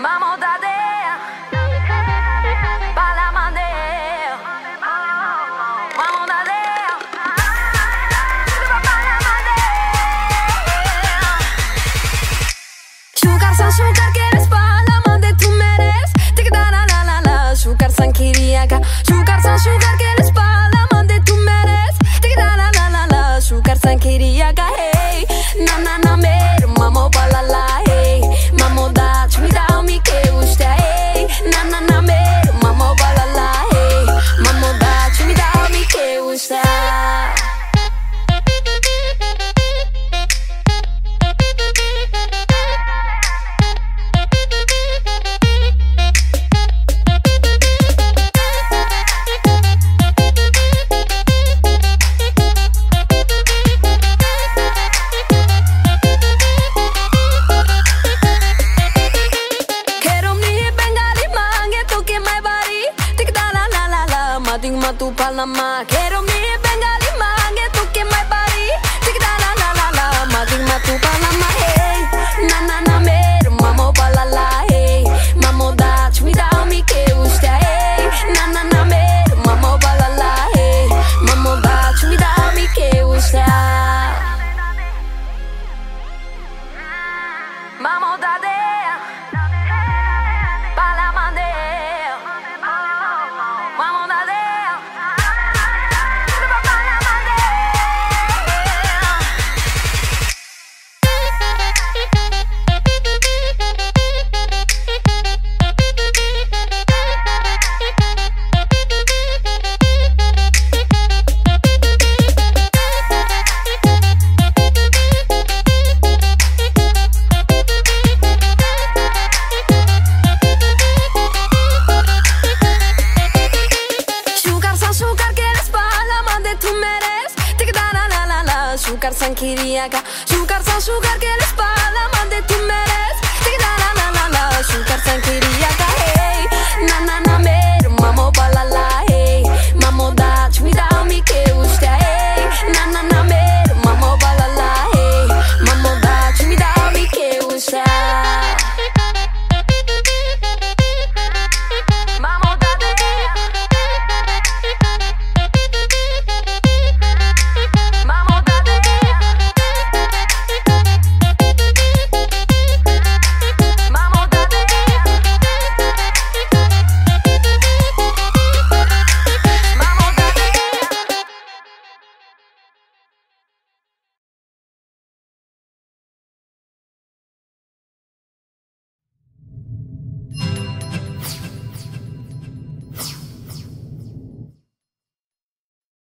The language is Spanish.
Vamos dadea, pa' la mandea. Vamos dadea, la mandea. Sugar san la mande tú la la la la. San la Mating matu palama Quiero mi bengali mange tu que my body Tik da la la la la Mating matu palama Hey na na na mer Mamo palala Hey Mamo da chumi da mi que gusta Hey na na na mer Mamo palala Hey Mamo da chumi da mi que gusta Mamo dadea pa' Sugar san kiriaka. Sugar san sugar quieres pa' la mande tú meres.